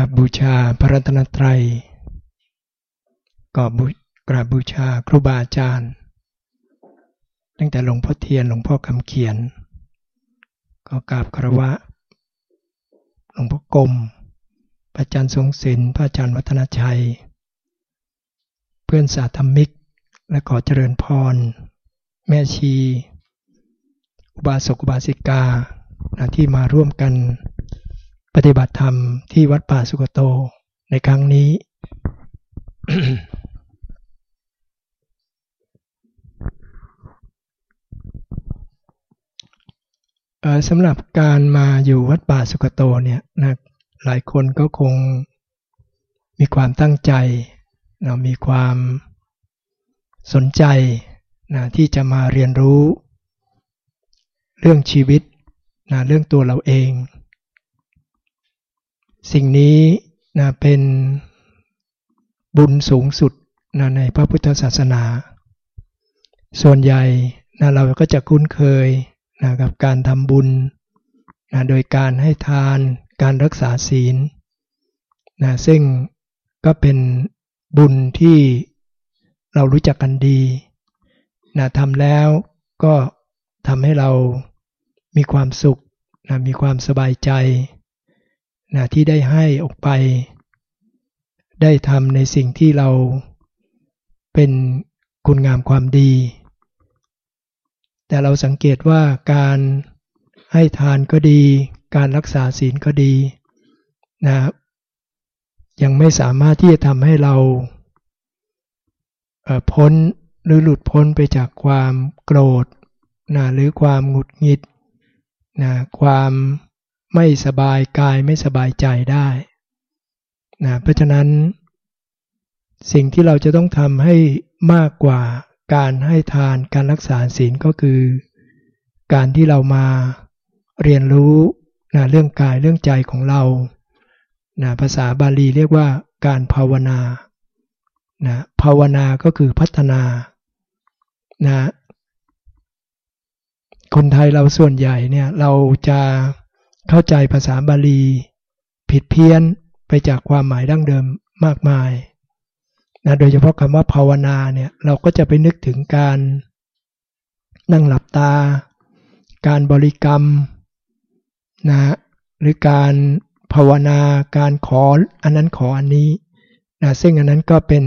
กับบูชาพระรัตนตรัยก็บกราบบูชาครูบาอาจารย์ ตั้งแต่หลวงพ่อเทียนหลวงพ่อคำเขียน ก็กราบคารวะ หลวงพ่อกรมพระอาจารย์ทรงศิลป์พระอาจารย์วัฒนชัย เพื่อนสาธรรมิก และขอเจริญพร แม่ชี อุบาสกอุบาสิกาที่มาร่วมกัน ปฏิบัติธรรมที่วัดป่าสุกโตในครั้งนี้ สำหรับการมาอยู่วัดป่าสุกโตเนี่ยนะหลายคนก็คงมีความตั้งใจเรามีความสนใจนะที่จะมาเรียนรู้ เรื่องชีวิตนะเรื่องตัวเราเอง สิ่งนี้นะเป็นบุญสูงสุดนะในพระพุทธศาสนา ส่วนใหญ่นะเราก็จะคุ้นเคยนะกับการทำบุญนะโดยการให้ทานการรักษาศีลนะซึ่งก็เป็นบุญที่เรารู้จักกันดีนะทำแล้วก็ทำให้เรามีความสุขนะมีความสบายใจ นะที่ได้ให้ออกไป ได้ทำในสิ่งที่เราเป็นคุณงามความดี แต่เราสังเกตว่าการให้ทานก็ดี การรักษาศีลก็ดีนะยังไม่สามารถที่จะทำให้เราพ้นหรือหลุดพ้นไปจากความโกรธนะหรือความหงุดหงิดนะความ ไม่สบายกายไม่สบายใจได้นะเพราะฉะนั้น สิ่งที่เราจะต้องทำให้มากกว่าการให้ทานการรักษาศีลก็คือ การที่เรามาเรียนรู้นะเรื่องกายเรื่องใจของเรานะภาษาบาลีเรียกว่าการภาวนานะภาวนาก็คือพัฒนานะคนไทยเราส่วนใหญ่เนี่ยเราจะ เข้าใจภาษาบาลี ผิดเพี้ยนไปจากความหมายดั้งเดิมมากมายนะโดยเฉพาะคำว่าภาวนาเนี่ยเราก็จะไปนึกถึงการนั่งหลับตา การบริกรรมนะหรือการภาวนาการขออันนั้นขออันนี้นะซึ่งอันนั้นก็เป็น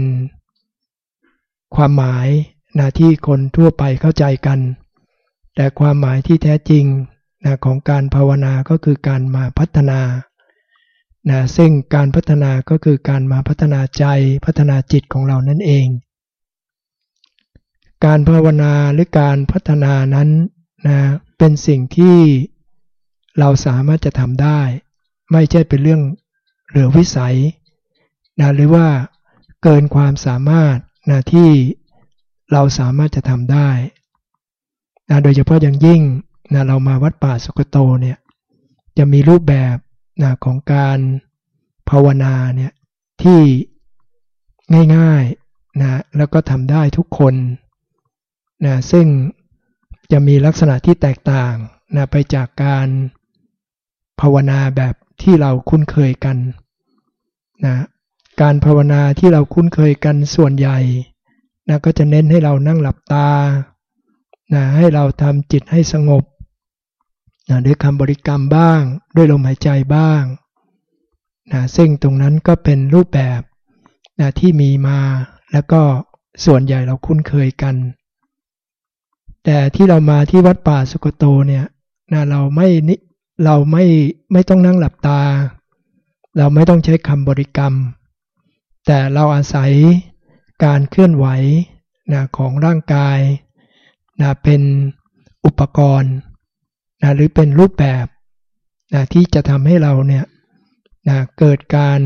ความหมายนะที่คนทั่วไปเข้าใจกัน แต่ความหมายที่แท้จริง นะของการภาวนาก็คือการมาพัฒนานะซึ่งการพัฒนาก็คือการมาพัฒนาใจพัฒนาจิตของเรานั่นเอง การภาวนาหรือการพัฒนานั้นนะเป็นสิ่งที่เราสามารถจะทำได้ ไม่ใช่เป็นเรื่องเหลือวิสัยนะหรือว่าเกินความสามารถนะที่เราสามารถจะทำได้นะโดยเฉพาะอย่างยิ่ง นะเรามาวัดป่าสุกโตเนี่ยจะมีรูปแบบนะของการภาวนาเนี่ยที่ง่ายๆนะแล้วก็ทำได้ทุกคนนะซึ่งจะมีลักษณะที่แตกต่างนะไปจากการภาวนาแบบที่เราคุ้นเคยกันนะการภาวนาที่เราคุ้นเคยกันส่วนใหญ่นะก็จะเน้นให้เรานั่งหลับตานะให้เราทำจิตให้สงบ นะด้วยคำบริกรรมบ้าง ด้วยลมหายใจบ้างนะซึ่งตรงนั้นก็เป็นรูปแบบนะที่มีมาแล้วก็ส่วนใหญ่เราคุ้นเคยกัน แต่ที่เรามาที่วัดป่าสุกโตเนี่ยนะเราไม่เราไม่ไม่ต้องนั่งหลับตา เราไม่ต้องใช้คำบริกรรม แต่เราอาศัยการเคลื่อนไหวนะของร่างกายนะเป็นอุปกรณ์ นะหรือเป็นรูปแบบนะที่จะทำให้เราเนี่ยนะเกิดการ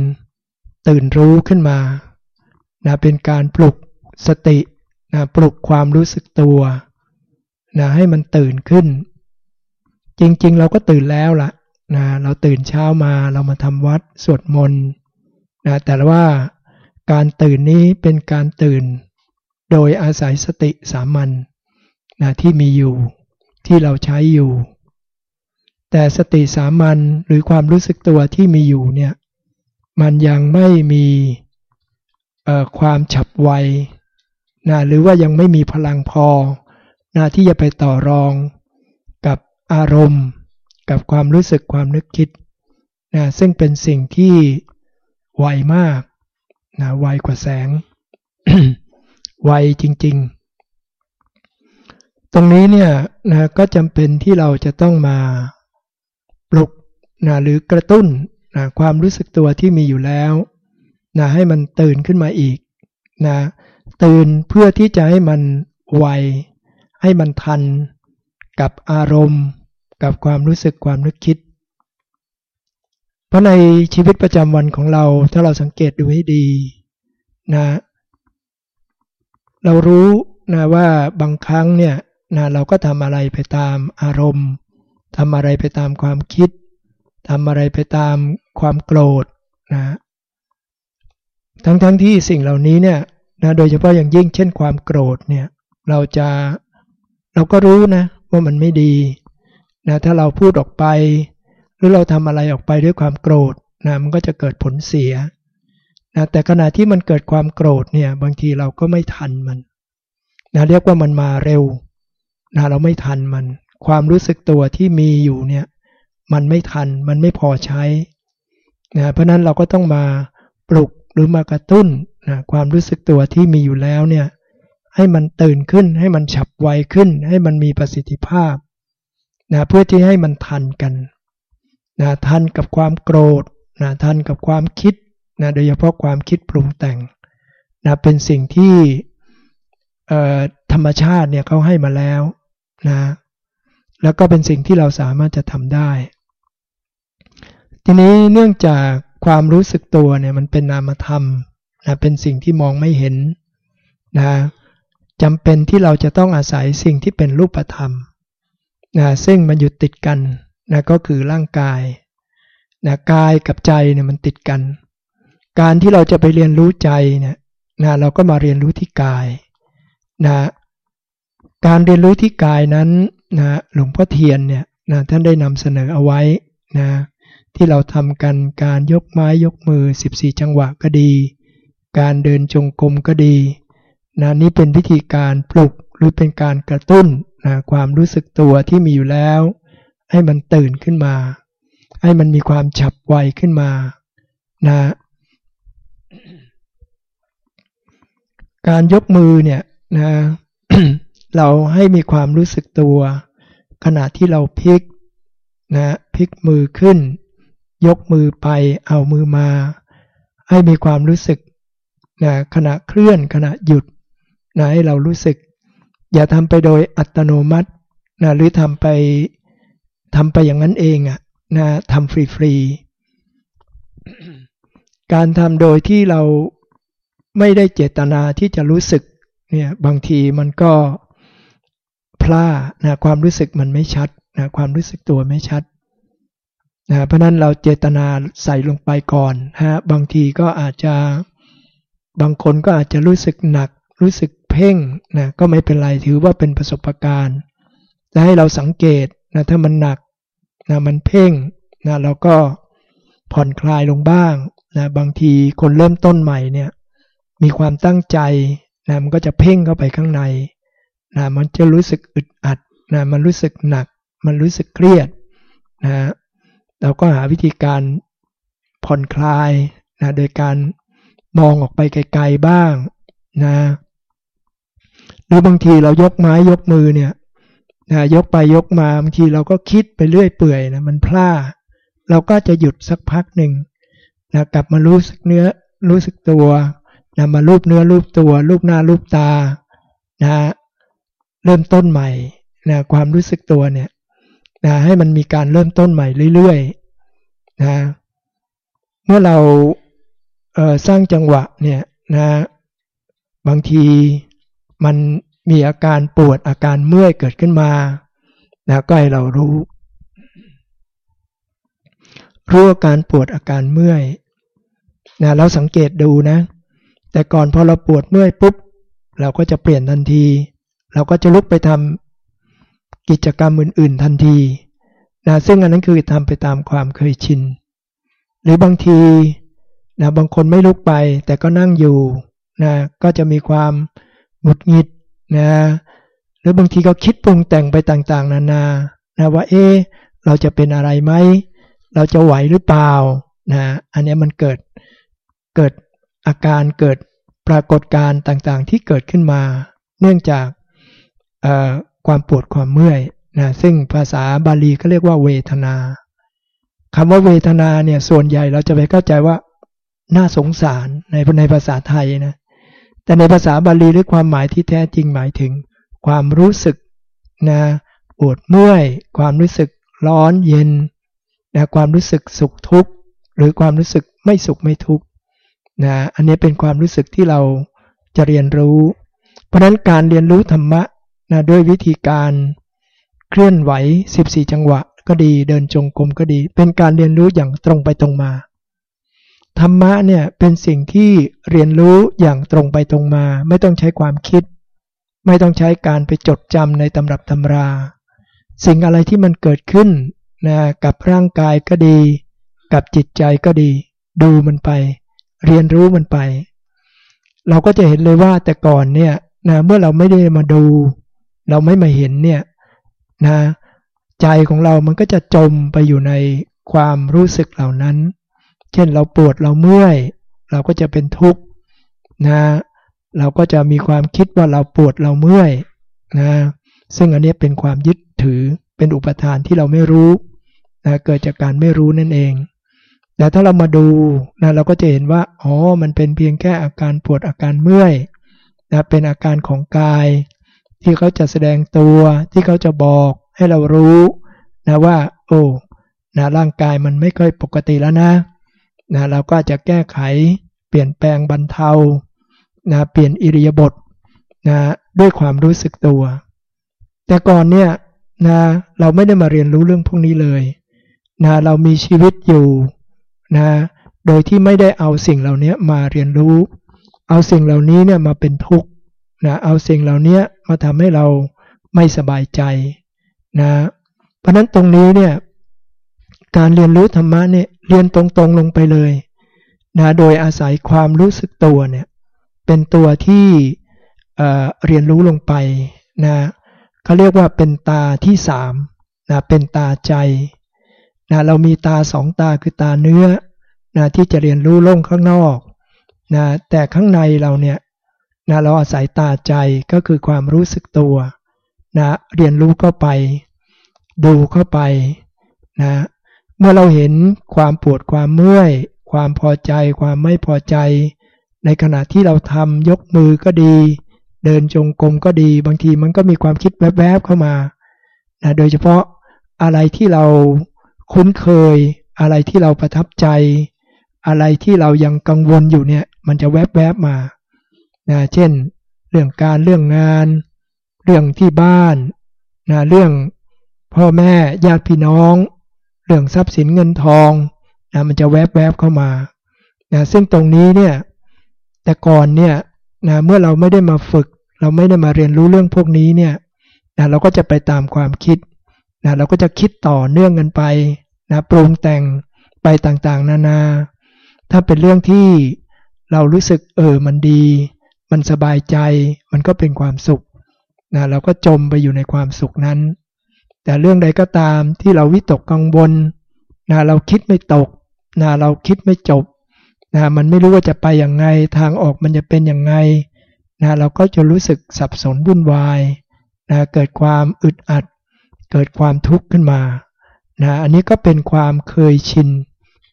ตื่นรู้ขึ้นมานะเป็นการปลุกสตินะปลุกความรู้สึกตัวนะให้มันตื่นขึ้น จริงๆ เราก็ตื่นแล้วละนะเราตื่นเช้ามาเรามาทำวัดสวดมนต์นะแต่ว่าการตื่นนี้เป็นการตื่น โดยอาศัยสติสามัญนะที่มีอยู่ที่เราใช้อยู่ แต่สติสามัญหรือความรู้สึกตัวที่มีอยู่เนี่ยมันยังไม่มีความฉับไวนะหรือว่ายังไม่มีพลังพอนะที่จะไปต่อรองกับอารมณ์ กับความรู้สึกความนึกคิดนะซึ่งเป็นสิ่งที่ไวมากนะไวกว่าแสง ไวจริง ๆ ตรงนี้เนี่ยนะก็จำเป็นที่เราจะต้องมา ปลุกนะหรือกระตุ้นนะความรู้สึกตัวที่มีอยู่แล้วนะให้มันตื่นขึ้นมาอีกนะตื่นเพื่อที่จะให้มันไว ให้มันทันกับอารมณ์ กับความรู้สึกความนึกคิด เพราะในชีวิตประจำวันของเราถ้าเราสังเกตดูให้ดีนะ เรารู้นะว่าบางครั้งเนี่ยนะเราก็ทำอะไรไปตามอารมณ์ ทำอะไรไปตามความคิดทำอะไรไปตามความโกรธนะทั้งๆทที่สิ่งเหล่านี้เนี่ยนะโดยเฉพาะอย่างยิ่งเช่นความโกรธเนี่ยเราจะเราก็รู้นะว่ามันไม่ดีนะถ้าเราพูดออกไป หรือเราทำอะไรออกไปด้วยความโกรธนะมันก็จะเกิดผลเสียนะแต่ขณะที่มันเกิดความโกรธเนี่ยบางทีเราก็ไม่ทันมันนะเรียกว่ามันมาเร็วนะเราไม่ทันมัน ความรู้สึกตัวที่มีอยู่เนี่ย มันไม่ทันมันไม่พอใช้นะเพราะนั้นเราก็ต้องมาปลุกหรือมากระตุ้นนะความรู้สึกตัวที่มีอยู่แล้วเนี่ย ให้มันตื่นขึ้น ให้มันฉับไวขึ้น ให้มันมีประสิทธิภาพนะเพื่อที่ให้มันทันกันนะทันกับความโกรธนะทันกับความคิดนะโดยเฉพาะความคิดปรุงแต่งนะเป็นสิ่งที่ธรรมชาติเนี่ยเขาให้มาแล้วนะ แล้วก็เป็นสิ่งที่เราสามารถจะทำได้ ทีนี้เนื่องจากความรู้สึกตัวเนี่ยมันเป็นนามธรรมนะเป็นสิ่งที่มองไม่เห็นนะจำเป็นที่เราจะต้องอาศัยสิ่งที่เป็นรูปธรรมนะซึ่งมันอยู่ติดกันนะก็คือร่างกายนะกายกับใจเนี่ยมันติดกัน การที่เราจะไปเรียนรู้ใจเนี่ยนะเราก็มาเรียนรู้ที่กายนะการเรียนรู้ที่กายนั้น นะหลวงพ่อเทียนเนี่ยนะท่านได้นำเสนอเอาไว้นะที่เราทำกันการยกไม้ยกมือ 14 จังหวะก็ดี การเดินจงกรมก็ดีนะนี่เป็นวิธีการปลุกหรือเป็นการกระตุ้นนะความรู้สึกตัวที่มีอยู่แล้ว ให้มันตื่นขึ้นมา ให้มันมีความฉับไวขึ้นมานะการยกมือเนี่ยนะ เราให้มีความรู้สึกตัว ขณะที่เราพลิกนะพลิกมือขึ้น ยกมือไปเอามือมา ให้มีความรู้สึกนะขณะเคลื่อนขณะหยุดนะให้เรารู้สึก อย่าทำไปโดยอัตโนมัตินะหรือทำไปทำไปอย่างนั้นเองอะนะทำฟรีๆการทำโดยที่เราไม่ได้เจตนาที่จะรู้สึกเนี่ยบางทีมันก็ พลานะความรู้สึกมันไม่ชัดนะความรู้สึกตัวไม่ชัดนะเพราะนั้นเราเจตนาใส่ลงไปก่อนฮะบางทีก็อาจจะบางคนก็อาจจะรู้สึกหนัก รู้สึกเพ่งนะก็ไม่เป็นไรถือว่าเป็นประสบการณ์จะให้เราสังเกตนะถ้ามันหนักนะมันเพ่งนะเราก็ผ่อนคลายลงบ้างนะบางทีคนเริ่มต้นใหม่เนี่ยมีความตั้งใจนะมันก็จะเพ่งเข้าไปข้างใน นะมันจะรู้สึกอึดอัดนะมันรู้สึกหนัก มันรู้สึกเครียดนะเราก็หาวิธีการผ่อนคลายนะโดยการมองออกไปไกลๆบ้างนะหรือบางทีเรายกไม้ยกมือเนี่ยนะยกไปยกมาบางทีเราก็คิดไปเรื่อยเปื่อยนะมันพลาดเราก็จะหยุดสักพักหนึ่งนะกลับมารู้สึกเนื้อรู้สึกตัวนะมารูปเนื้อรูปตัว รูปหน้ารูปตานะ เริ่มต้นใหม่นะความรู้สึกตัวเนี่ยนะให้มันมีการเริ่มต้นใหม่เรื่อยๆนะเมื่อเราเสร้างจังหวะเนี่ยนะบางทีมันมีอาการปวดอาการเมื่อยเกิดขึ้นมานะก็ให้เรารู้ รู้อาการปวดอาการเมื่อยนะเราสังเกตดูนะ แต่ก่อนพอเราปวดเมื่อยปุ๊บ เราก็จะเปลี่ยนทันที เราก็จะลุกไปทำกิจกรรมอื่น ๆ ทันทีนะซึ่งอันนั้นคือทำไปตามความเคยชิน หรือบางทีนะบางคนไม่ลุกไปแต่ก็นั่งอยู่นะก็จะมีความหงุดหงิดนะหรือบางทีก็คิดปรุงแต่งไปต่างๆ นานานะว่าเอ๊เราจะเป็นอะไรไหม เราจะไหวหรือเปล่านะอันนี้มันเกิดเกิดอาการเกิดปรากฏการณ์ต่างๆ ที่เกิดขึ้นมา เนื่องจาก ความปวดความเมื่อยนะซึ่งภาษาบาลีก็เรียกว่าเวทนาคำว่าเวทนาเนี่ยส่วนใหญ่เราจะไปเข้าใจว่าน่าสงสารในในภาษาไทยนะแต่ในภาษาบาลีหรือความหมายที่แท้จริงหมายถึง ความรู้สึกนะปวดเมื่อย ความรู้สึกร้อนเย็นนะความรู้สึกสุขทุกข์หรือความรู้สึกไม่สุขไม่ทุกข์นะอันนี้เป็นความรู้สึกที่เราจะเรียนรู้ เพราะนั้นการเรียนรู้ธรรมะ นะด้วยวิธีการเคลื่อนไหว 14 จังหวะก็ดีเดินจงกรมก็ดี เป็นการเรียนรู้อย่างตรงไปตรงมา ธรรมะเนี่ยเป็นสิ่งที่เรียนรู้อย่างตรงไปตรงมา ไม่ต้องใช้ความคิด ไม่ต้องใช้การไปจดจำในตำรับตำรา สิ่งอะไรที่มันเกิดขึ้นนะกับร่างกายก็ดี กับจิตใจก็ดี ดูมันไป เรียนรู้มันไป เราก็จะเห็นเลยว่าแต่ก่อนเนี่ยนะเมื่อเราไม่ได้มาดู เราไม่มาเห็นเนี่ยนะใจของเรามันก็จะจมไปอยู่ในความรู้สึกเหล่านั้น เช่นเราปวดเราเมื่อย เราก็จะเป็นทุกข์นะเราก็จะมีความคิดว่าเราปวดเราเมื่อยนะซึ่งอันนี้เป็นความยึดถือเป็นอุปทานที่เราไม่รู้นะเกิดจากการไม่รู้นั่นเอง แต่ถ้าเรามาดูนะเราก็จะเห็นว่า อ๋อ มันเป็นเพียงแค่อาการปวดอาการเมื่อยนะเป็นอาการของกาย ที่เขาจะแสดงตัวที่เขาจะบอกให้เรารู้นะว่า โอ้นะร่างกายมันไม่ค่อยปกติแล้วนะนะเราก็จะแก้ไขเปลี่ยนแปลงบรรเทานะเปลี่ยนอิริยาบถนะด้วยความรู้สึกตัว แต่ก่อนเนี่ยนะเราไม่ได้มาเรียนรู้เรื่องพวกนี้เลยนะเรามีชีวิตอยู่นะโดยที่ไม่ได้เอาสิ่งเหล่านี้มาเรียนรู้ เอาสิ่งเหล่านี้เนี่ยมาเป็นทุกข์ นะเอาสิ่งเหล่านี้มาทำให้เราไม่สบายใจนะเพราะนั้นตรงนี้เนี่ยการเรียนรู้ธรรมะเนี่ยเรียนตรงๆลงไปเลยนะโดยอาศัยความรู้สึกตัวเนี่ยเป็นตัวที่เเรียนรู้ลงไปนะเขาเรียกว่าเป็นตาที่สามนะเป็นตาใจนะเรามีตาสองตาคือตาเนื้อนะที่จะเรียนรู้โลกข้างนอกนะแต่ข้างในเราเนี่ย นะเราอาศัยตาใจก็คือความรู้สึกตัวนะเรียนรู้เข้าไป ดูเข้าไปนะเมื่อเราเห็นความปวดความเมื่อย ความพอใจ ความไม่พอใจ ในขณะที่เราทำยกมือก็ดี เดินจงกรมก็ดี บางทีมันก็มีความคิดแวบๆเข้ามานะโดยเฉพาะอะไรที่เราคุ้นเคย อะไรที่เราประทับใจ อะไรที่เรายังกังวลอยู่เนี่ย มันจะแวบๆมา นะเช่น เรื่องการเรื่องงาน เรื่องที่บ้านนะเรื่องพ่อแม่ญาติพี่น้อง เรื่องทรัพย์สินเงินทองนะมันจะแวบแวบเข้ามานะซึ่งตรงนี้เนี่ยแต่ก่อนเนี่ยนะเมื่อเราไม่ได้มาฝึก เราไม่ได้มาเรียนรู้เรื่องพวกนี้เนี่ยนะเราก็จะไปตามความคิดนะเราก็จะคิดต่อเนื่องกันไปนะปรุงแต่งไปต่างๆ นานา ถ้าเป็นเรื่องที่เรารู้สึกเออมันดี มันสบายใจ มันก็เป็นความสุขนะเราก็จมไปอยู่ในความสุขนั้น แต่เรื่องใดก็ตามที่เราวิตกกังวลนะเราคิดไม่ตกนะเราคิดไม่จบนะมันไม่รู้ว่าจะไปอย่างไง ทางออกมันจะเป็นอย่างไงนะเราก็จะรู้สึกสับสนวุ่นวายนะเกิดความอึดอัด เกิดความทุกข์ขึ้นมานะอันนี้ก็เป็นความเคยชิน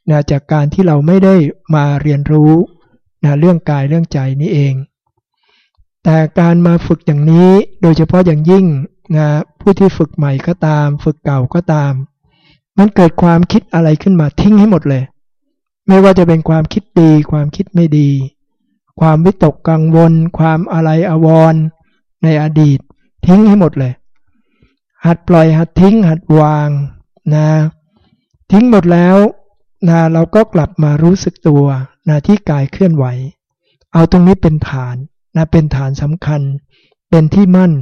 นะจากการที่เราไม่ได้มาเรียนรู้นะเรื่องกายเรื่องใจนี้เอง แต่การมาฝึกอย่างนี้โดยเฉพาะอย่างยิ่งนะผู้ที่ฝึกใหม่ก็ตาม ฝึกเก่าก็ตาม มันเกิดความคิดอะไรขึ้นมาทิ้งให้หมดเลย ไม่ว่าจะเป็นความคิดดี ความคิดไม่ดี ความวิตกกังวล ความอะไรอววรในอดีต ทิ้งให้หมดเลย หัดปล่อยหัดทิ้ง หัดวางนะทิ้งหมดแล้วนะเราก็กลับมารู้สึกตัวนะที่กายเคลื่อนไหว เอาตรงนี้เป็นฐาน นะเป็นฐานสำคัญ เป็นที่มั่น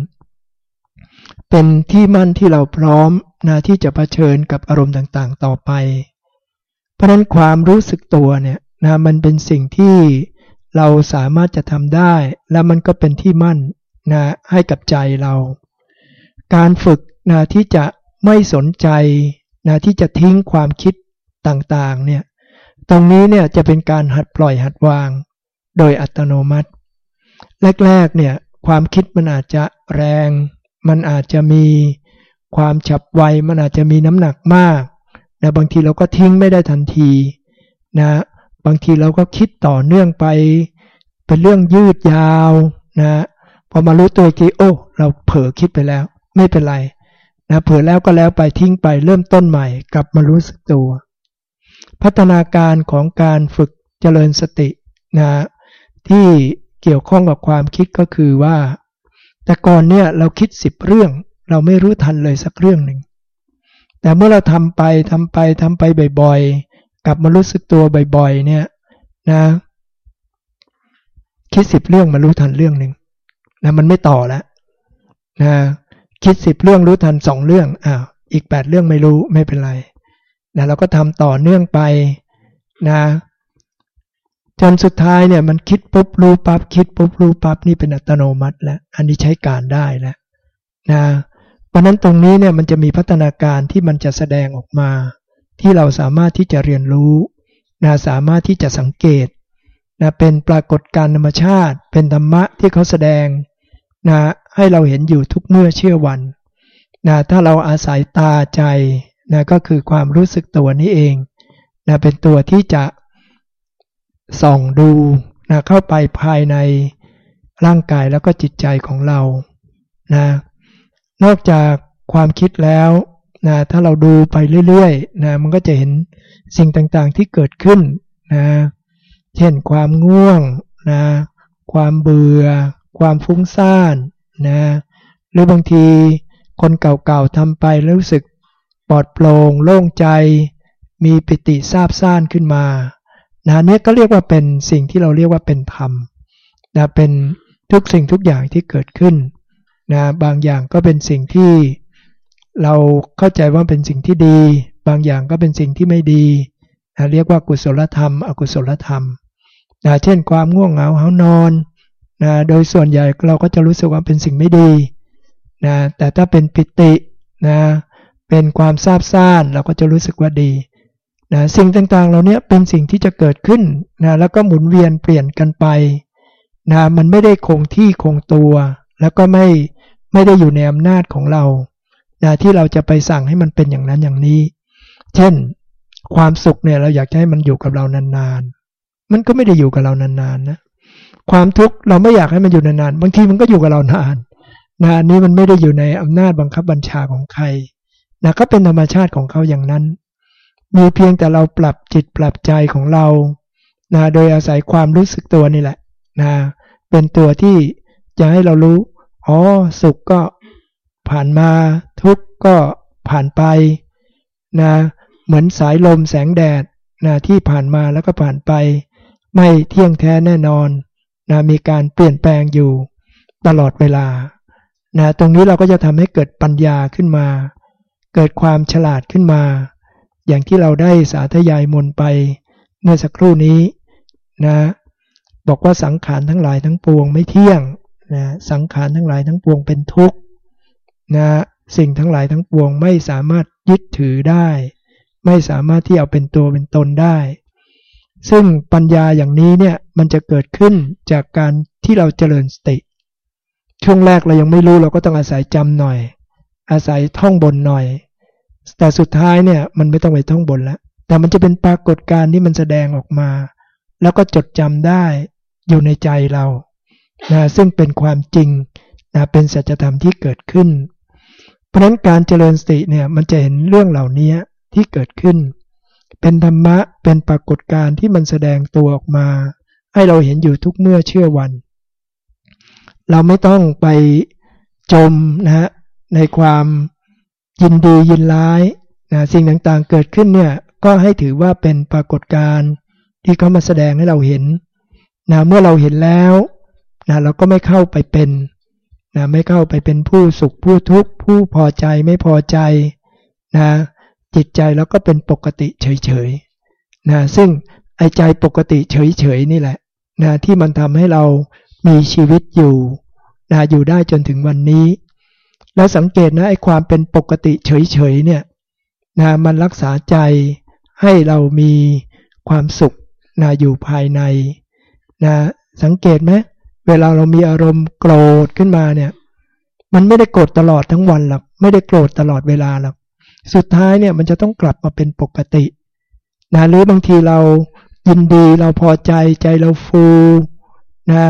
เป็นที่มั่นที่เราพร้อมนะที่จะะเผชิญกับอารมณ์ต่างๆ ต่อไป เพราะนั้นความรู้สึกตัวเนี่ยนะมันเป็นสิ่งที่เราสามารถจะทำได้ และมันก็เป็นที่มั่นนะให้กับใจเรา การฝึกนะที่จะไม่สนใจนะที่จะทิ้งความคิดต่างๆเนี่ยตรงนี้เนี่ยจะเป็นการหัดปล่อยหัดวาง โดยอัตโนมัติ แรกๆเนี่ยความคิดมันอาจจะแรง มันอาจจะมีความฉับไว มันอาจจะมีน้ำหนักมากนะบางทีเราก็ทิ้งไม่ได้ทันทีนะบางทีเราก็คิดต่อเนื่องไป เป็นเรื่องยืดยาวนะพอมารู้ตัวทีโอ้เราเผลอคิดไปแล้ว ไม่เป็นไรนะเผลอแล้วก็แล้วไปทิ้งไปเริ่มต้นใหม่ กลับมารู้สึกตัว พัฒนาการของการฝึกเจริญสตินะที่ เกี่ยวข้องกับความคิดก็คือว่า แต่ก่อนเนี่ยเราคิดสิบเรื่อง เราไม่รู้ทันเลยสักเรื่องหนึ่งแต่เมื่อเราทำไปทำไปทำไปบ่อยๆ กลับมารู้สึกตัวบ่อยๆ เนี่ยนะคิดสิบเรื่องมารู้ทันเรื่องหนึ่งนะมันไม่ต่อแล้วนะคิดสิบเรื่องรู้ทันสองเรื่องอ้าวอีกแปดเรื่องไม่รู้ไม่เป็นไรนะเราก็ทำต่อเนื่องไปนะ จนสุดท้ายเนี่ยมันคิดปุ๊บรู้ปั๊บคิดปุ๊บรู้ปั๊บนี่เป็นอัตโนมัติแล้ว อันนี้ใช้การได้แล้วนะเพราะนั้นตรงนี้เนี่ยมันจะมีพัฒนาการที่มันจะแสดงออกมา ที่เราสามารถที่จะเรียนรู้นะสามารถที่จะสังเกตนะเป็นปรากฏการธรรมชาติ เป็นธรรมะที่เขาแสดงนะให้เราเห็นอยู่ทุกเมื่อเชื่อวันนะถ้าเราอาศัยตาใจนะก็คือความรู้สึกตัวนี้เองนะเป็นตัวที่จะ ส่องดูนะเข้าไปภายในร่างกายแล้วก็จิตใจของเรานะนอกจากความคิดแล้วนะถ้าเราดูไปเรื่อยๆนะมันก็จะเห็นสิ่งต่างๆที่เกิดขึ้นนะเช่นความง่วงนะความเบื่อ ความฟุ้งซ่านนะหรือบางทีคนเก่าๆทำไปแล้วรู้สึกปลอดโปร่งโล่งใจ มีปิติซาบซ่านขึ้นมา นะนี้ก็เรียกว่าเป็นสิ่งที่เราเรียกว่าเป็นธรรมนะเป็นทุกสิ่งทุกอย่างที่เกิดขึ้นนะบางอย่างก็เป็นสิ่งที่เราเข้าใจว่าเป็นสิ่งที่ดี บางอย่างก็เป็นสิ่งที่ไม่ดีนะเรียกว่ากุศลธรรม อกุศลธรรมนะเช่นความง่วงเหงาเหานอนนะโดยส่วนใหญ่เราก็จะรู้สึกว่าเป็นสิ่งไม่ดีนะแต่ถ้าเป็นปิตินะเป็นความซาบซ่านเราก็จะรู้สึกว่าดี นะสิ่งต่างๆ เราเนี้ยเป็นสิ่งที่จะเกิดขึ้นนะแล้วก็หมุนเวียนเปลี่ยนกันไปนะมันไม่ได้คงที่คงตัว แล้วก็ไม่ไม่ได้อยู่ในอำนาจของเรานะที่เราจะไปสั่งให้มันเป็นอย่างนั้นอย่างนี้ เช่น ความสุขเนี่ยเราอยากให้มันอยู่กับเรานานๆ มันก็ไม่ได้อยู่กับเรานานๆนะความทุกข์เราไม่อยากให้มันอยู่นานๆบางทีมันก็อยู่กับเรานานนะนี้มันไม่ได้อยู่ในอำนาจบังคับบัญชาของใครนะก็เป็นธรรมชาติของเขาอย่างนั้น มีเพียงแต่เราปรับจิตปรับใจของเรานะโดยอาศัยความรู้สึกตัวนี่แหละนะเป็นตัวที่จะให้เรารู้ อ๋อ สุขก็ผ่านมา ทุกข์ก็ผ่านไปนะเหมือนสายลมแสงแดดนะที่ผ่านมาแล้วก็ผ่านไป ไม่เที่ยงแท้แน่นอนนะมีการเปลี่ยนแปลงอยู่ตลอดเวลานะตรงนี้เราก็จะทำให้เกิดปัญญาขึ้นมา เกิดความฉลาดขึ้นมา อย่างที่เราได้สาธยายมนไปเมื่อสักครู่นี้นะบอกว่าสังขารทั้งหลายทั้งปวงไม่เที่ยงนะสังขารทั้งหลายทั้งปวงเป็นทุกข์นะสิ่งทั้งหลายทั้งปวงไม่สามารถยึดถือได้ ไม่สามารถที่เอาเป็นตัวเป็นตนได้ ซึ่งปัญญาอย่างนี้เนี่ยมันจะเกิดขึ้นจากการที่เราเจริญสติ ช่วงแรกเรายังไม่รู้เราก็ต้องอาศัยจำหน่อย อาศัยท่องบนหน่อย แต่สุดท้ายเนี่ยมันไม่ต้องไปท่องบนแล้วแต่มันจะเป็นปรากฏการณ์ที่มันแสดงออกมา แล้วก็จดจำได้อยู่ในใจเรานะซึ่งเป็นความจริงนะเป็นสัจธรรมที่เกิดขึ้น เพราะนั้นการเจริญสติเนี่ยมันจะเห็นเรื่องเหล่านี้ที่เกิดขึ้น เป็นธรรมะเป็นปรากฏการณ์ที่มันแสดงตัวออกมา ให้เราเห็นอยู่ทุกเมื่อเชื่อวัน เราไม่ต้องไปจมนะฮะในความ ยินดียินร้ายนะสิ่งต่างๆเกิดขึ้นเนี่ยก็ให้ถือว่าเป็นปรากฏการณ์ที่เขามาแสดงให้เราเห็นนะเมื่อเราเห็นแล้วนะเราก็ไม่เข้าไปเป็นนะไม่เข้าไปเป็นผู้สุขผู้ทุกข์ ผู้พอใจไม่พอใจนะจิตใจเราก็เป็นปกติเฉยๆนะซึ่งไอ้ใจปกติเฉยๆนี่แหละนะที่มันทำให้เรามีชีวิตอยู่นะอยู่ได้จนถึงวันนี้ แล้วสังเกตนะไอ้ความเป็นปกติเฉยๆเนี่ยนะมันรักษาใจให้เรามีความสุขนะอยู่ภายในนะสังเกตไหมเวลาเรามีอารมณ์โกรธขึ้นมาเนี่ยมันไม่ได้โกรธตลอดทั้งวันหรอกไม่ได้โกรธตลอดเวลาหรอกสุดท้ายเนี่ยมันจะต้องกลับมาเป็นปกตินะหรือบางทีเรายินดีเราพอใจใจเราฟูนะ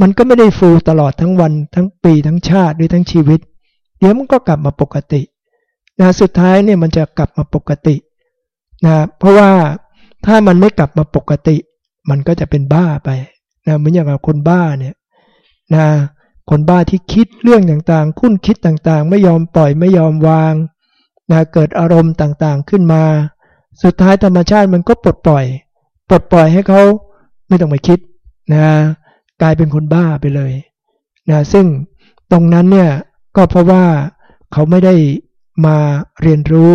มันก็ไม่ได้ฟูตลอดทั้งวันทั้งปีทั้งชาติหรือทั้งชีวิต เดี๋ยวมันก็กลับมาปกตินะสุดท้ายเนี่ยมันจะกลับมาปกตินะเพราะว่าถ้ามันไม่กลับมาปกติ มันก็จะเป็นบ้าไปนะเหมือนอย่างคนบ้าเนี่ยนะคนบ้าที่คิดเรื่องต่างๆ คุ้นคิดต่างๆ ไม่ยอมปล่อยไม่ยอมวางนะเกิดอารมณ์ต่างๆขึ้นมา สุดท้ายธรรมชาติมันก็ปลดปล่อย ปลดปล่อยให้เขาไม่ต้องไปคิดนะกลายเป็นคนบ้าไปเลยนะซึ่งตรงนั้นเนี่ย ก็เพราะว่าเขาไม่ได้มาเรียนรู้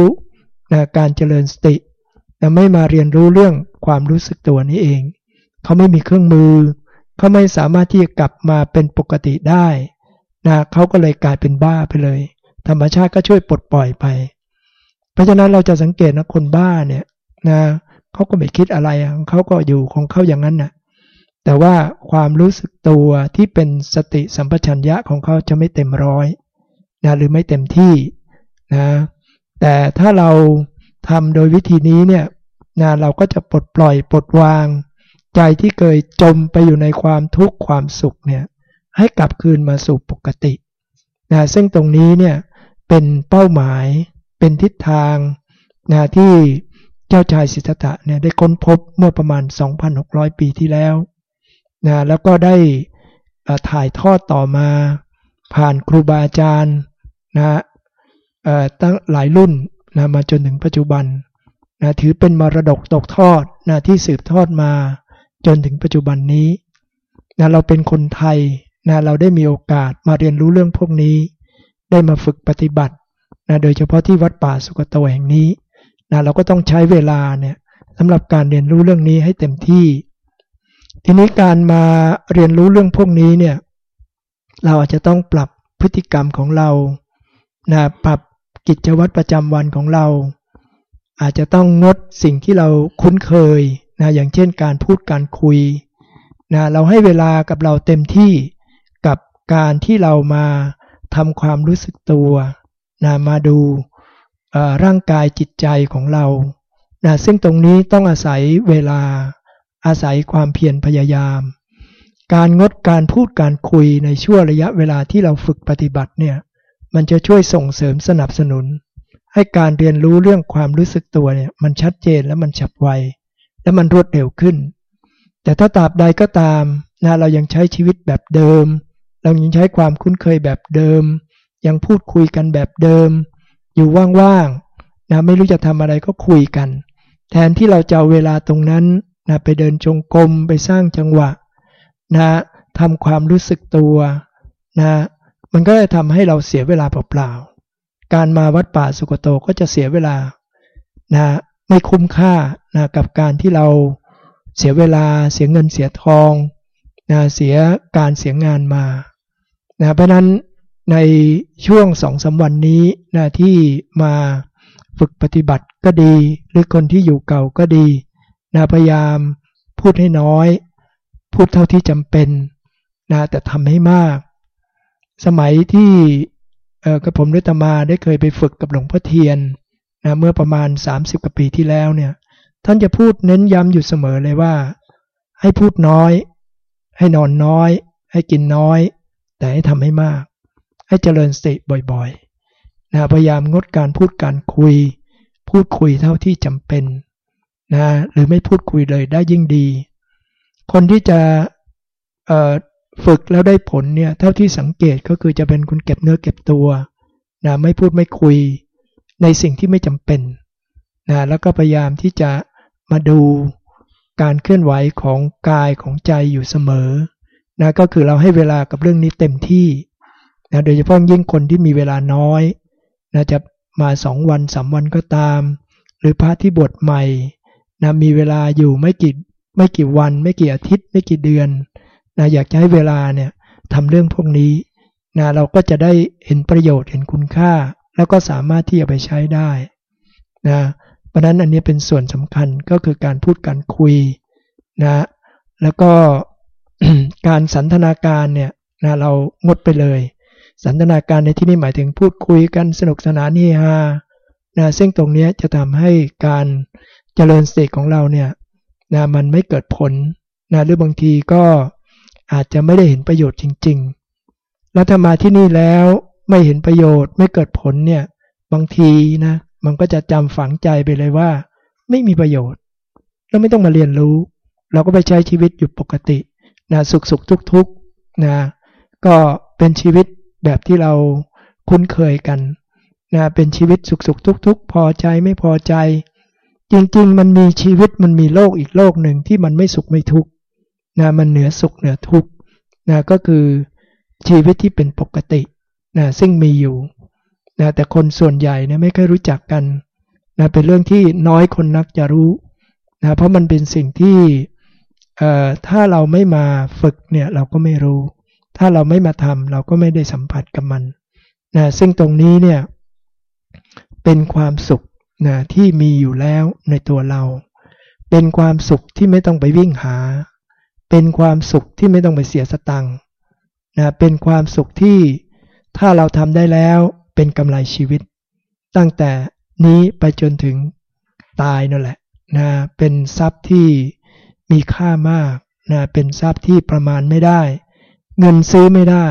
นะการเจริญสตินะไม่มาเรียนรู้เรื่องความรู้สึกตัวนี้เอง เขาไม่มีเครื่องมือ เขาไม่สามารถที่จะกลับมาเป็นปกติได้นะเขาก็เลยกลายเป็นบ้าไปเลย ธรรมชาติก็ช่วยปลดปล่อยไป เพราะฉะนั้นเราจะสังเกตนะคนบ้าเนี่ยนะเขาก็ไม่คิดอะไรของเขาก็อยู่ของเขาอย่างนั้นนะแต่ว่าความรู้สึกตัวที่เป็นสติสัมปชัญญะของเขาจะไม่เต็มร้อย นะหรือไม่เต็มที่นะแต่ถ้าเราทำโดยวิธีนี้เนี่ยนะเราก็จะปลดปล่อยปลดวาง ใจที่เคยจมไปอยู่ในความทุกข์ความสุขเนี่ยให้กลับคืนมาสู่ปกตินะซึ่งตรงนี้เนี่ยเป็นเป้าหมายเป็นทิศทางนะที่เจ้าชายสิทธัตถะเนี่ยได้ค้นพบเมื่อประมาณ 2,600 ปีที่แล้วนะแล้วก็ได้ถ่ายทอดต่อมา ผ่านครูบาอาจารย์ นะตั้งหลายรุ่นนะมาจนถึงปัจจุบันนะถือเป็นมรดกตกทอดนะที่สืบทอดมาจนถึงปัจจุบันนี้นะเราเป็นคนไทยนะเราได้มีโอกาสมาเรียนรู้เรื่องพวกนี้ ได้มาฝึกปฏิบัตินะโดยเฉพาะที่วัดป่าสุกโตแห่งนี้นะเราก็ต้องใช้เวลาเนี่ยสำหรับการเรียนรู้เรื่องนี้ให้เต็มที่ ทีนี้การมาเรียนรู้เรื่องพวกนี้เนี่ยเราอาจจะต้องปรับพฤติกรรมของเรา นะปรับกิจวัตรประจำวันของเรา อาจจะต้องงดสิ่งที่เราคุ้นเคยนะอย่างเช่นการพูดการคุยนะเราให้เวลากับเราเต็มที่กับการที่เรามาทำความรู้สึกตัวนะมาดูร่างกายจิตใจของเรานะซึ่งตรงนี้ต้องอาศัยเวลาอาศัยความเพียรพยายาม การงดการพูดการคุยในช่วงระยะเวลาที่เราฝึกปฏิบัติเนี่ย มันจะช่วยส่งเสริมสนับสนุน ให้การเรียนรู้เรื่องความรู้สึกตัวเนี่ยมันชัดเจนและมันฉับไวและมันรวดเร็วขึ้น แต่ถ้าตราบใดก็ตามนะเรายังใช้ชีวิตแบบเดิม เรายังใช้ความคุ้นเคยแบบเดิม ยังพูดคุยกันแบบเดิม อยู่ว่างๆนะไม่รู้จะทำอะไรก็คุยกัน แทนที่เราจะเอาเวลาตรงนั้นนะไปเดินจงกรมไปสร้างจังหวะนะทำความรู้สึกตัวนะ มันก็จะทำให้เราเสียเวลาเปล่าๆ การมาวัดป่าสุกโตก็จะเสียเวลานะไม่คุ้มค่านะกับการที่เราเสียเวลาเสียเงินเสียทองนะเสียการเสียงานมานะเพราะนั้นในช่วงสองสาวันนี้นะที่มาฝึกปฏิบัติก็ดี หรือคนที่อยู่เก่าก็ดีนะพยายามพูดให้น้อย พูดเท่าที่จำเป็นนะแต่ทำให้มาก สมัยที่กระผมฤตมาได้เคยไปฝึกกับหลวงพ่อเทียนนะเมื่อประมาณ 30กว่าปีที่แล้วเนี่ยท่านจะพูดเน้นย้ำอยู่เสมอเลยว่า ให้พูดน้อย ให้นอนน้อย ให้กินน้อย แต่ให้ทำให้มาก ให้เจริญสติบ่อยๆนะพยายามงดการพูดการคุย พูดคุยเท่าที่จำเป็นนะหรือไม่พูดคุยเลยได้ยิ่งดี คนที่จะ ฝึกแล้วได้ผลเนี่ยเท่าที่สังเกตก็คือจะเป็นคนเก็บเนื้อเก็บตัวนะไม่พูดไม่คุยในสิ่งที่ไม่จำเป็นนะแล้วก็พยายามที่จะมาดูการเคลื่อนไหวของกายของใจอยู่เสมอนะก็คือเราให้เวลากับเรื่องนี้เต็มที่นะโดยเฉพาะยิ่งคนที่มีเวลาน้อยนะจะมาสองวันสามวันก็ตาม หรือพระที่บวชใหม่นะมีเวลาอยู่ไม่กี่ไม่กี่วัน ไม่กี่อาทิตย์ ไม่กี่เดือน นะอยากจะให้เวลาเนี่ยทำเรื่องพวกนี้นะเราก็จะได้เห็นประโยชน์เห็นคุณค่า แล้วก็สามารถที่จะไปใช้ได้นะเพราะนั้นอันนี้เป็นส่วนสำคัญก็คือการพูดการคุยนะแล้วก็การสันทนาการเนี่ยนะเรางดไปเลย สันทนาการในที่นี้หมายถึงพูดคุยกันสนุกสนานนี่ฮานะซึ่งตรงนี้จะทำให้การเจริญสติของเราเนี่ยนะมันไม่เกิดผลนะหรือบางทีก็ อาจจะไม่ได้เห็นประโยชน์จริง ๆ แล้วถ้ามาที่นี่แล้วไม่เห็นประโยชน์ไม่เกิดผลเนี่ยบางทีนะมันก็จะจำฝังใจไปเลยว่า ไม่มีประโยชน์เราไม่ต้องมาเรียนรู้ เราก็ไปใช้ชีวิตอยู่ปกตินะสุขสุขทุกทุกนะก็เป็นชีวิตแบบที่เราคุ้นเคยกันนะเป็นชีวิตสุขสุขทุกทุกพอใจไม่พอใจ จริง ๆ มันมีชีวิตมันมีโลกอีกโลกหนึ่งที่มันไม่สุขไม่ทุกข์ นะมันเหนือสุขเหนือทุกข์นะก็คือชีวิตที่เป็นปกตินะซึ่งมีอยู่นะแต่คนส่วนใหญ่เนี่ยไม่เคยรู้จักกันนะเป็นเรื่องที่น้อยคนนักจะรู้นะเพราะมันเป็นสิ่งที่ถ้าเราไม่มาฝึกเนี่ยเราก็ไม่รู้ ถ้าเราไม่มาทำเราก็ไม่ได้สัมผัสกับมันนะซึ่งตรงนี้เนี่ยเป็นความสุขนะที่มีอยู่แล้วในตัวเรา เป็นความสุขที่ไม่ต้องไปวิ่งหา เป็นความสุขที่ไม่ต้องไปเสียสตังค์นะเป็นความสุขที่ถ้าเราทำได้แล้วเป็นกำไรชีวิต ตั้งแต่นี้ไปจนถึงตายนั่นแหละนะเป็นทรัพย์ที่มีค่ามากนะเป็นทรัพย์ที่ประมาณไม่ได้ เงินซื้อไม่ได้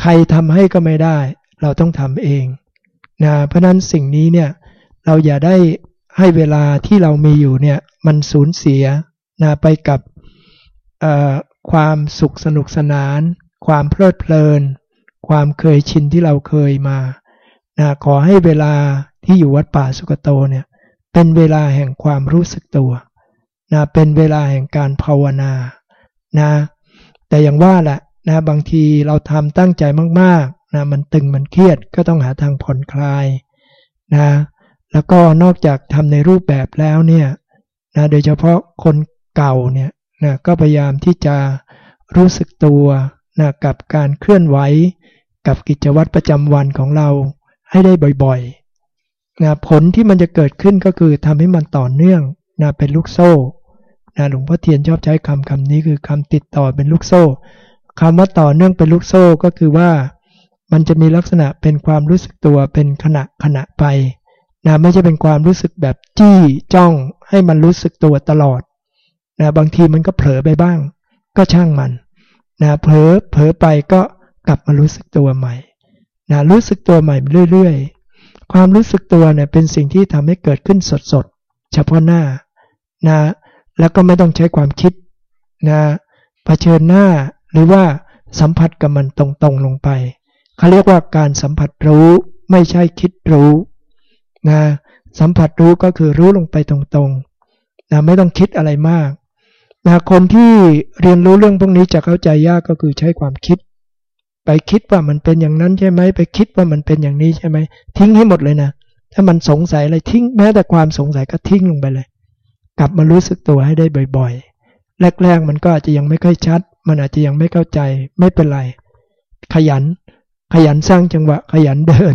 ใครทำให้ก็ไม่ได้ เราต้องทำเองนะเพราะนั้นสิ่งนี้เนี่ยเราอย่าได้ให้เวลาที่เรามีอยู่เนี่ยมันสูญเสียนะไปกับ ความสุขสนุกสนาน ความเพลิดเพลิน ความเคยชินที่เราเคยมานะขอให้เวลาที่อยู่วัดป่าสุกโตเนี่ยเป็นเวลาแห่งความรู้สึกตัวนะเป็นเวลาแห่งการภาวนานะแต่อย่างว่าแหละนะบางทีเราทำตั้งใจมากๆนะมันตึงมันเครียดก็ต้องหาทางผ่อนคลายนะแล้วก็นอกจากทำในรูปแบบแล้วเนี่ยนะโดยเฉพาะคนเก่าเนี่ย นะก็พยายามที่จะรู้สึกตัวนะกับการเคลื่อนไหว กับกิจวัตรประจำวันของเราให้ได้บ่อยๆนะผลที่มันจะเกิดขึ้นก็คือทำให้มันต่อเนื่องนะเป็นลูกโซ่นะหลวงพ่อเทียนชอบใช้คำคำนี้คือคำติดต่อเป็นลูกโซ่คำว่าต่อเนื่องเป็นลูกโซ่ก็คือว่า มันจะมีลักษณะเป็นความรู้สึกตัวเป็นขณะขณะไปนะไม่ใช่เป็นความรู้สึกแบบจี้จ้องให้มันรู้สึกตัวตลอด นะบางทีมันก็เผลอไปบ้าง ก็ช่างมันนะเผลอเผลอไปก็กลับมารู้สึกตัวใหม่นะรู้สึกตัวใหม่เรื่อยๆ ความรู้สึกตัวเนี่ยเป็นสิ่งที่ทำให้เกิดขึ้นสดๆ เฉพาะหน้านะแล้วก็ไม่ต้องใช้ความคิดนะเผชิญหน้าหรือว่าสัมผัสกับมันตรงๆลงไปเขาเรียกว่าการสัมผัสรู้ไม่ใช่คิดรู้นะสัมผัสรู้ก็คือรู้ลงไปตรงๆนะไม่ต้องคิดอะไรมาก นะคนที่เรียนรู้เรื่องพวกนี้จะเข้าใจยากก็คือใช้ความคิด ไปคิดว่ามันเป็นอย่างนั้นใช่ไหมไปคิดว่ามันเป็นอย่างนี้ใช่ไหมทิ้งให้หมดเลยนะถ้ามันสงสัยอะไรทิ้งแม้แต่ความสงสัยก็ทิ้งลงไปเลย กลับมารู้สึกตัวให้ได้บ่อยๆ แรกๆมันก็อาจจะยังไม่ค่อยชัด มันอาจจะยังไม่เข้าใจไม่เป็นไร ขยัน ขยันสร้างจังหวะขยันเดิน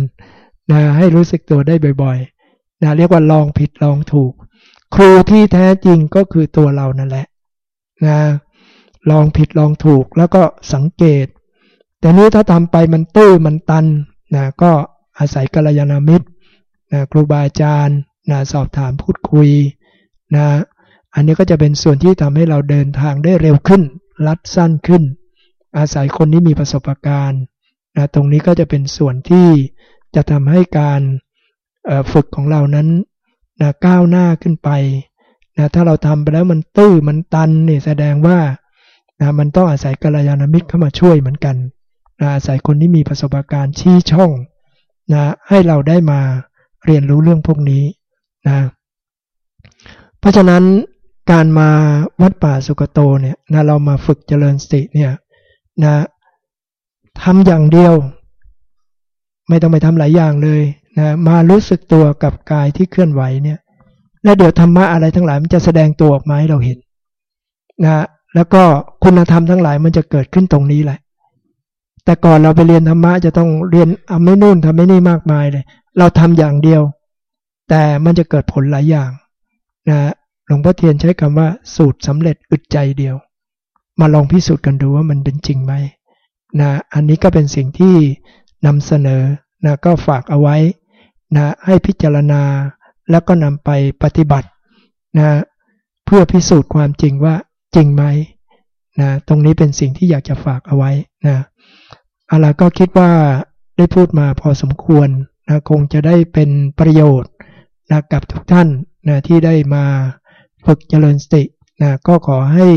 นะให้รู้สึกตัวได้บ่อยๆนะเรียกว่าลองผิดลองถูก ครูที่แท้จริงก็คือตัวเรานั่นแหละ นะลองผิดลองถูกแล้วก็สังเกต แต่นี้ถ้าทำไปมันตื้อมันตันนะก็อาศัยกัลยาณมิตรนะครูบาอาจารย์นะสอบถามพูดคุยนะอันนี้ก็จะเป็นส่วนที่ทำให้เราเดินทางได้เร็วขึ้นลัดสั้นขึ้น อาศัยคนที่มีประสบการณ์นะตรงนี้ก็จะเป็นส่วนที่จะทำให้การฝึกของเรานั้นนะก้าวหน้าขึ้นไป นะถ้าเราทำไปแล้วมันตื้อมันตันนี่แสดงว่านะมันต้องอาศัยกัลยาณมิตรเข้ามาช่วยเหมือนกันนะอาศัยคนที่มีประสบการณ์ชี้ช่องนะให้เราได้มาเรียนรู้เรื่องพวกนี้นะเพราะฉะนั้นการมาวัดป่าสุกโตเนี่ยนะเรามาฝึกเจริญสติเนี่ยนะทำอย่างเดียว ไม่ต้องไปทำหลายอย่างเลยนะมารู้สึกตัวกับกายที่เคลื่อนไหวเนี่ย แล้วเดี๋ยวธรรมะอะไรทั้งหลายมันจะแสดงตัวออกมาให้เราเห็นนะแล้วก็คุณธรรมทั้งหลายมันจะเกิดขึ้นตรงนี้แหละ แต่ก่อนเราไปเรียนธรรมะจะต้องเรียนเอาไม่นู่นทำไม่นี่มากมายเลย เราทำอย่างเดียว แต่มันจะเกิดผลหลายอย่างนะหลวงพ่อเทียนใช้คำว่าสูตรสำเร็จอึดใจเดียว มาลองพิสูจน์กันดูว่ามันเป็นจริงไหมนะอันนี้ก็เป็นสิ่งที่นำเสนอนะก็ฝากเอาไว้นะให้พิจารณา แล้วก็นำไปปฏิบัตินะเพื่อพิสูจน์ความจริงว่าจริงไหมนะตรงนี้เป็นสิ่งที่อยากจะฝากเอาไว้นะอะไรก็คิดว่าได้พูดมาพอสมควรนะคงจะได้เป็นประโยชน์นะกับทุกท่านนะที่ได้มาฝึกเจริญสตินะก็ขอให้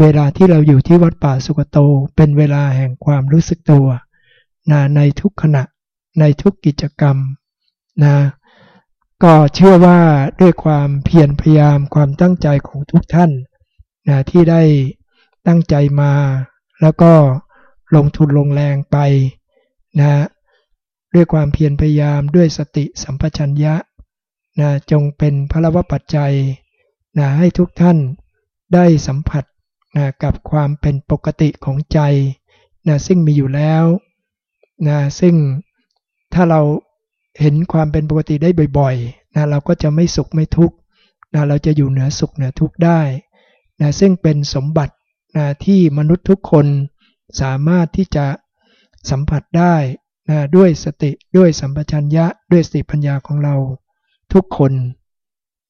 เวลาที่เราอยู่ที่วัดป่าสุกโต เป็นเวลาแห่งความรู้สึกตัวนะในทุกขณะในทุกกิจกรรมนะ ก็เชื่อว่าด้วยความเพียรพยายามความตั้งใจของทุกท่านนะที่ได้ตั้งใจมา แล้วก็ลงทุนลงแรงไปนะด้วยความเพียรพยายามด้วยสติสัมปชัญญะนะจงเป็นพระวปัจจัยนะให้ทุกท่านได้สัมผัสนะกับความเป็นปกติของใจนะซึ่งมีอยู่แล้วนะซึ่งถ้าเรา เห็นความเป็นปกติได้บ่อยๆนะเราก็จะไม่สุขไม่ทุกข์นะเราจะอยู่เหนือสุขเหนือทุกข์ได้นะซึ่งเป็นสมบัตินะที่มนุษย์ทุกคนสามารถที่จะสัมผัสได้นะด้วยสติด้วยสัมปชัญญะด้วยสติปัญญาของเราทุกคน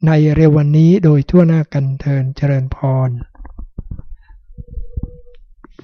ในเร็ววันนี้โดยทั่วหน้ากันเทินเจริญพร